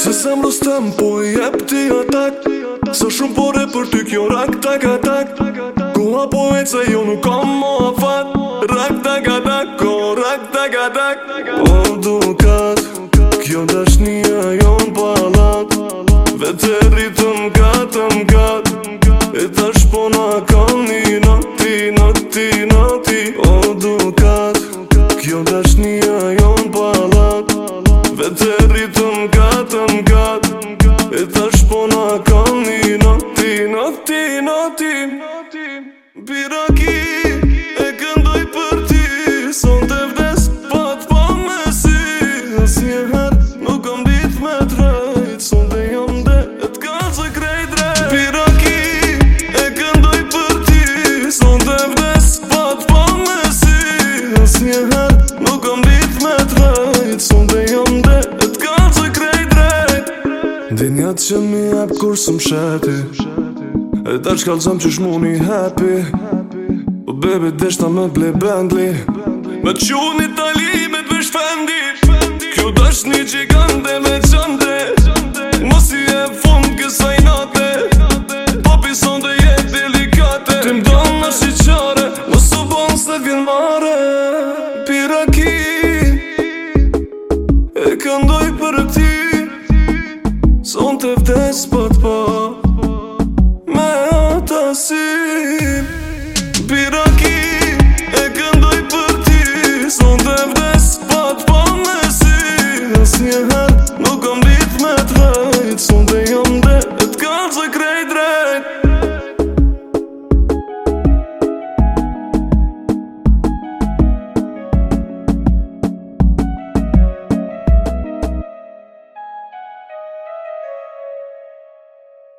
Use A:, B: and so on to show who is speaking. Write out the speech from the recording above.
A: Se se më rëstem po i jep ti atak Se shumë vore për ty kjo rak tak atak Ku po e që jo nuk kam mo afat Rak tak atak, ko rak tak atak O dukat, kjo dash nia jon palat Vete rritëm katëm kat E po na kam një nati, nati, nati O dukat, kjo dash nia jon palat Vete rritëm gatëm gatëm gatëm E thash po në ti, nëti nëti nëti nëti Biraki e këndoj për ti Son të vdes pat pa me si e her nuk kom dit me trajt Son të jam dhe e t'ka zë krej drejt Biraki e këndoj për ti Son të vdes pat pa me si e her Dinjat që mi jep kur së mshati E ta që kalëzëm që një happy O bebe deshta me ble bendli Me qoni tali me të vesh Fendi Kjo është një gjigande me qande Mos i e fund kësaj nate Popi son të jetë delikate Tim don në shqyqare Mos u bon se vjen mare Piraki E këndoj për ti të vdes po të po Me ata si Biraki e këndoj për ti Son të vdes po të po me si Asnjëher nuk kam dit me të Son të